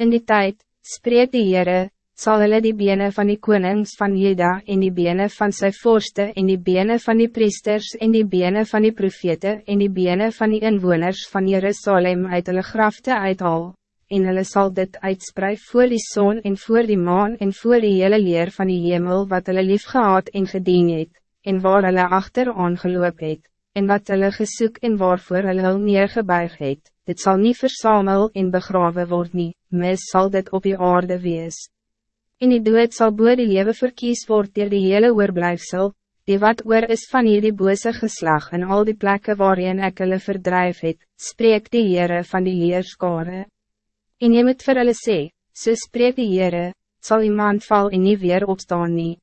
In die tijd, spreek die Heere, zal hulle die bene van die konings van Juda en die bene van sy vorste en die bene van die priesters en die bene van die profete en die bene van die inwoners van Jerusalem uit hulle grafte uithaal, en hulle sal dit uitspreid voor die zon en voor die maan en voor die hele leer van die hemel wat hulle lief gehad en gedien het, en waar hulle achter aangeloop het, en wat hulle gesoek en waarvoor hulle hul neergebuig het, dit zal niet versamel en begraven worden, nie, mis zal dit op die aarde wees. En die dood zal boe die lewe verkies word dier die hele oorblijfsel, die wat oor is van hierdie bose geslag en al die plekken waarin ek hulle verdrijf het, spreek die Heere van die leerskare. En jy moet vir hulle sê, so spreek die Heere, sal iemand val en nie weer opstaan nie.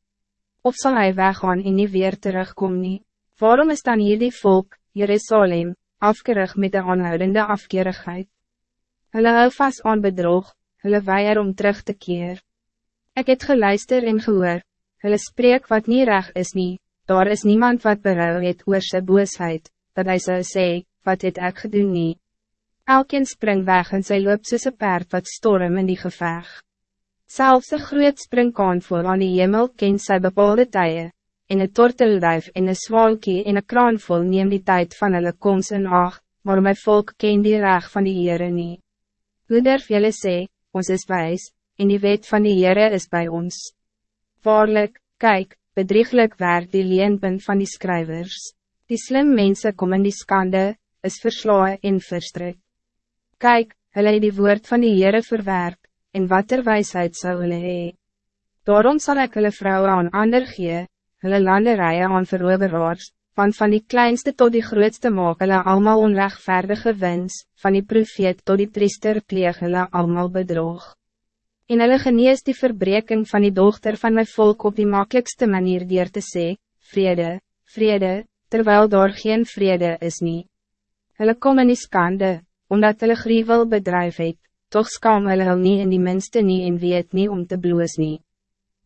Of zal hij weggaan en nie weer terugkom nie. Waarom is dan hier die volk, Jerusalem, afkerig met de aanhoudende afkerigheid? Hulle hou vast aan bedrog, hulle weier om terug te keer. Ik het geluister en gehoor, hulle spreek wat niet recht is nie, daar is niemand wat berouw het oor sy boosheid, dat hij zou sê, wat het ek gedoen nie. Elkeen spring weg en sy loop soos een paard wat storm in die geveg. Selfs een groot springkaan voor aan die hemel ken sy bepaalde tye, en een tortelduif en een zwalkie en een kraanvol neem die tijd van hulle koms in acht, maar my volk ken die reg van die Heere nie. Hoe durf jylle sê, ons is wijs, en die wet van die Heere is bij ons. Waarlijk, kijk, bedrieglijk werk die leenpunt van die schrijvers. Die slim mensen komen die skande, is verslaan en verstrik. Kijk, hulle het die woord van die Heere verwerp, en wat er wijsheid zou hulle hee. Daarom zal ik hulle vrouwen aan ander gee, hulle landerijen aan veroberaars, want van die kleinste tot die grootste maak hulle allemaal onrechtvaardige wens, van die profeet tot die priester pleeg hulle allemaal bedrog. En hulle genees die verbreking van die dochter van mijn volk op die makkelijkste manier dier te sê, vrede, vrede, terwijl daar geen vrede is nie. Hulle kom in die skande, omdat hulle griewel bedrijf het, toch skam hulle hul nie in die minste nie en weet nie om te bloos nie.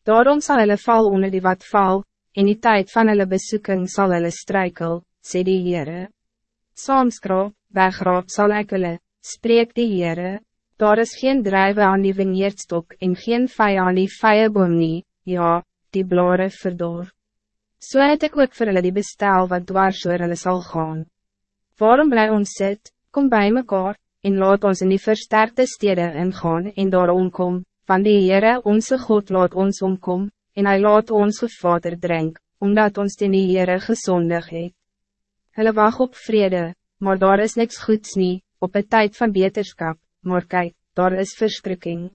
Daarom zal hulle val onder die wat val, en die tijd van hulle besoeking sal hulle struikel, sê die Heere. Saamskraap, wegraap sal ek hulle, spreek die Heere. Daar is geen drijven aan die vineyardstok en geen vij aan die vijeboom nie, ja, die blare verdor. So het ek ook vir hulle die bestel wat dwars oor hulle sal gaan. Waarom bly ons sit, kom bij mekaar, en laat ons in die versterkte steden ingaan en daar omkom, van die Heere onze God laat ons omkom, en hij laat ons gevader drink, omdat ons in die Heere gezondig het. Hulle wacht op vrede, maar daar is niks goeds nie, op een tijd van beterschap maar kijk, daar is verschrikking.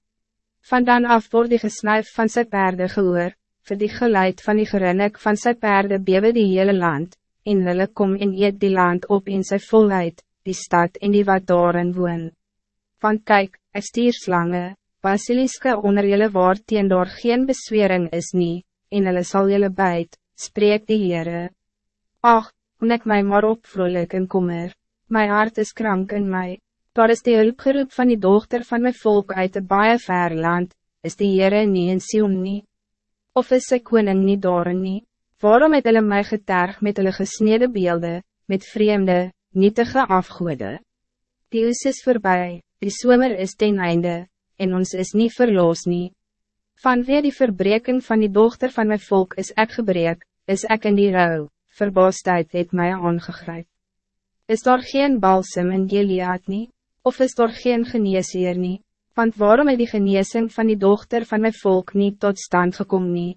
Van dan af word die gesnuif van sy perde gehoor, vir die geluid van die gerinnik van sy perde bewe die hele land, en hulle kom en eet die land op in sy volheid, die stad en die wat daarin woon. Van kijk, ek stier slange, basiliske onder julle waar teen daar geen beswering is nie, en hulle sal julle bijt, spreek die Heere. Ach, hoe ek my maar op vrolijk en kommer, my hart is krank in mij. Daar is die hulpgeroep van die dochter van mijn volk uit de baie ver land, is die Heere nie in Sion nie. Of is sy koning nie daar nie? Waarom het hulle my geterg met hulle gesneden beelden, met vreemde, nietige afgoede? Die is voorbij, die somer is ten einde, en ons is niet verloos nie. Vanweer die verbreking van die dochter van mijn volk is ek gebreek, is ek in die rouw, verbaasdheid het mij aangegryp. Is daar geen balsem in Gilead nie? of is er geen geneesheer nie, want waarom het die geneesing van die dochter van mijn volk niet tot stand gekomen nie?